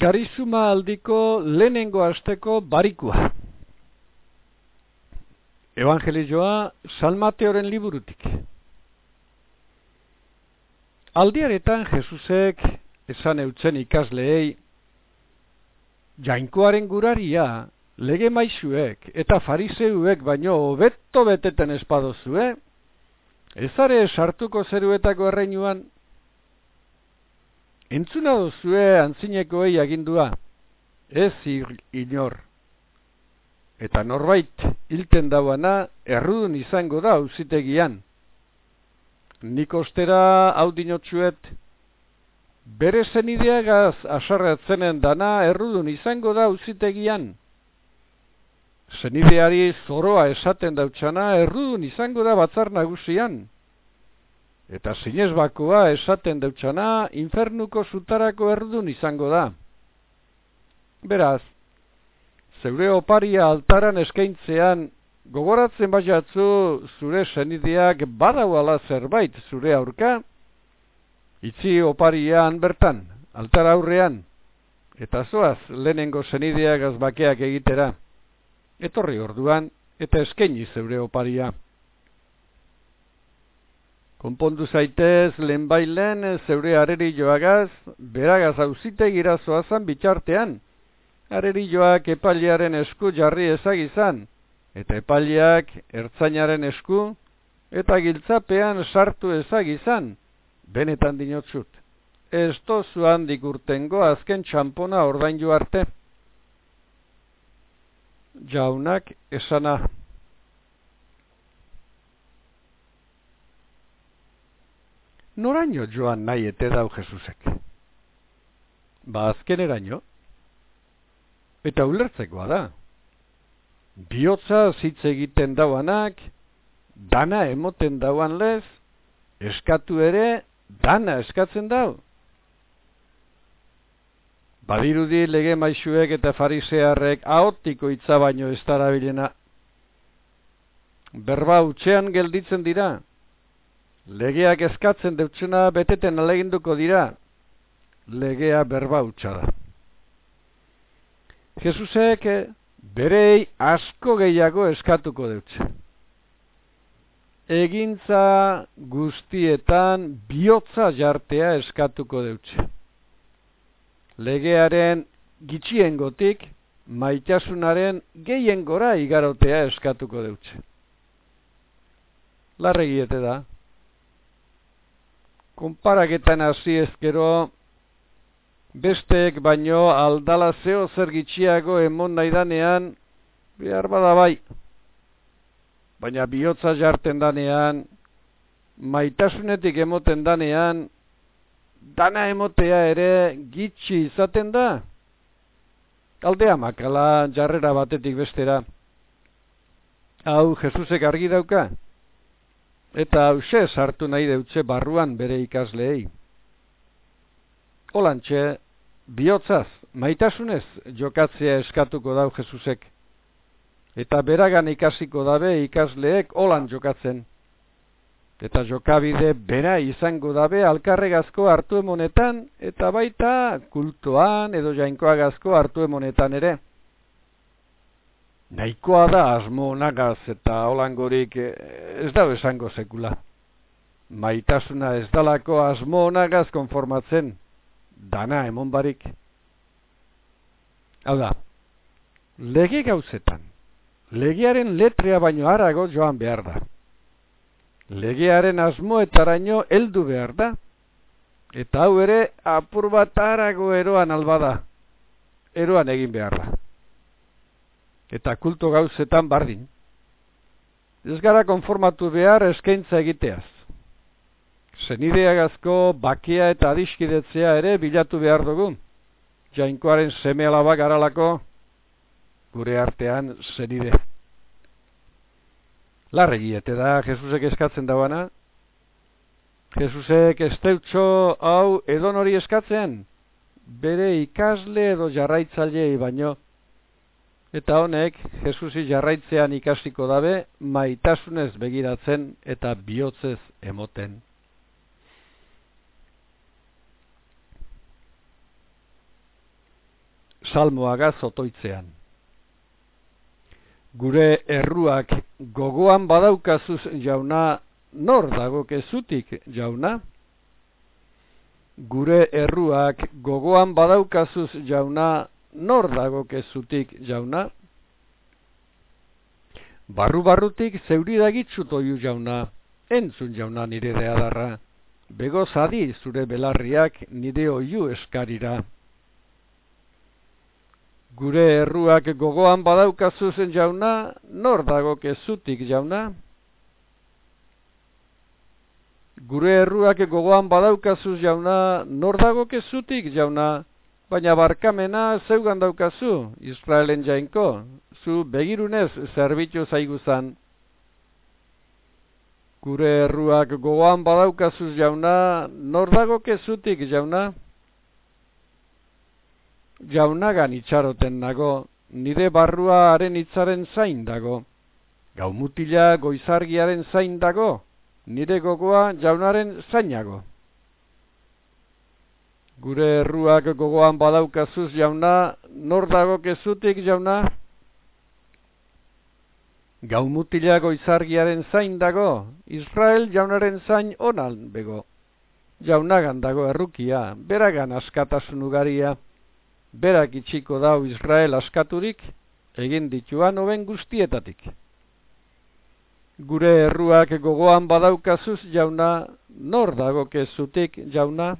Garizuma aldiko lehenengo asteko barikua. Evangelioa Salmateoren liburutik. Aldiaretan Jesusek esan eutzen ikasleei jainkoaren guraria lege maisuek eta fariseuek baino hobeto beteten espadozue, ezare sartuko zeruetako erreinuan, entzuna dozue antzinekoei agindua, ez inor. Eta norbait hilten dauana errudun izango da uzitegian. Nik ostera hau dinotxuet, bere zenideagaz asarratzenen dana errudun izango da uzitegian. Zenideari zoroa esaten dautxana errudun izango da batzar nagusian. Eta zinez bakoa esaten dautxana infernuko zutarako errudun izango da. Beraz, zeure oparia altaran eskaintzean gogoratzen baiatzu zure senideak badauala zerbait zure aurka, itzi oparian bertan, altar aurrean, eta zoaz lehenengo senideak azbakeak egitera etorri orduan eta eskaini zeure oparia. Konpondu zaitez lehen bailen zeure areri joagaz, beragaz hauzite girazoazan bitxartean, areri joak epailearen esku jarri ezagizan, eta epaileak ertzainaren esku, eta giltzapean sartu ezagizan, benetan dinotzut. Ez tozuan dikurtengo azken txampona ordain arte jaunak esana. Noraino joan nahi ete dau Jesusek? Ba azken eraino? Eta ulertzekoa da. Biotza zitze egiten dauanak, dana emoten dauan lez, eskatu ere, dana eskatzen dau. Badirudi lege maixuek eta farisearrek aotiko hitza baino ez darabilena. Berba utxean gelditzen dira. Legeak eskatzen deutsuna beteten aleginduko dira. Legea berba utxa da. Jesusek berei asko gehiago eskatuko deutxe. Egintza guztietan bihotza jartea eskatuko deutxe legearen gitxien gotik, maitasunaren gehien gora igarotea eskatuko deutxe. Larregiete da. Konparaketan hasi ezkero, besteek baino aldala zeo zer gitxiago emon nahi danean, behar bada bai. Baina bihotza jarten danean, maitasunetik emoten danean, dana emotea ere gitxi izaten da. Aldea makala jarrera batetik bestera. Hau Jesusek argi dauka. Eta hause sartu nahi deutze barruan bere ikasleei. Olantxe, bihotzaz, maitasunez jokatzea eskatuko dau Jesusek. Eta beragan ikasiko dabe ikasleek olan jokatzen eta jokabide bera izango dabe alkarregazko hartu emonetan, eta baita kultoan edo jainkoagazko hartu emonetan ere. Naikoa da asmo nagaz eta holangorik eh, ez da esango sekula. Maitasuna ez dalako asmo nagaz konformatzen, dana emon barik. Hau da, lege gauzetan, legearen letrea baino harago joan behar da legearen asmoetaraino heldu behar da. Eta hau ere apur bat arago eroan albada. Eroan egin behar da. Eta kulto gauzetan bardin. Ez gara konformatu behar eskaintza egiteaz. Zenideagazko bakia eta adiskidetzea ere bilatu behar dugu. Jainkoaren seme alabak aralako gure artean zenide. Larregiete da Jesusek eskatzen dauana. Jesusek esteutxo hau edon hori eskatzen, bere ikasle edo jarraitzailei baino. Eta honek, Jesusi jarraitzean ikasiko dabe, maitasunez begiratzen eta bihotzez emoten. salmoagaz otoitzean. Gure erruak gogoan badaukazuz jauna, nor dago kezutik jauna? Gure erruak gogoan badaukazuz jauna, nor dago kezutik jauna? Barru-barrutik zeuri dagitzuto jauna, entzun jauna nire deadarra. Bego zadi zure belarriak nire oiu eskarira. Gure erruak gogoan badaukazu zen jauna, nor dago kezutik jauna? Gure erruak gogoan badaukazuz jauna, nor dago kezutik jauna? Baina barkamena zeugan daukazu, Israelen jainko, zu begirunez zerbitzu zaiguzan. Gure erruak gogoan badaukazuz jauna, nor dago kezutik jauna? Jaunagan itxaroten nago, nire barruaren itzaren zain dago. Gaumutila goizargiaren zain dago, nire gogoa jaunaren zainago. Gure erruak gogoan badaukazuz jauna, nor dago kezutik jauna? Gaumutilago izargiaren zain dago, Israel jaunaren zain onan bego. Jaunagan dago errukia, beragan askatasun ugaria. Berak itxiko dau Israel askaturik, egin dituan hoben guztietatik. Gure erruak gogoan badaukazuz jauna, nor dago kezutik jauna?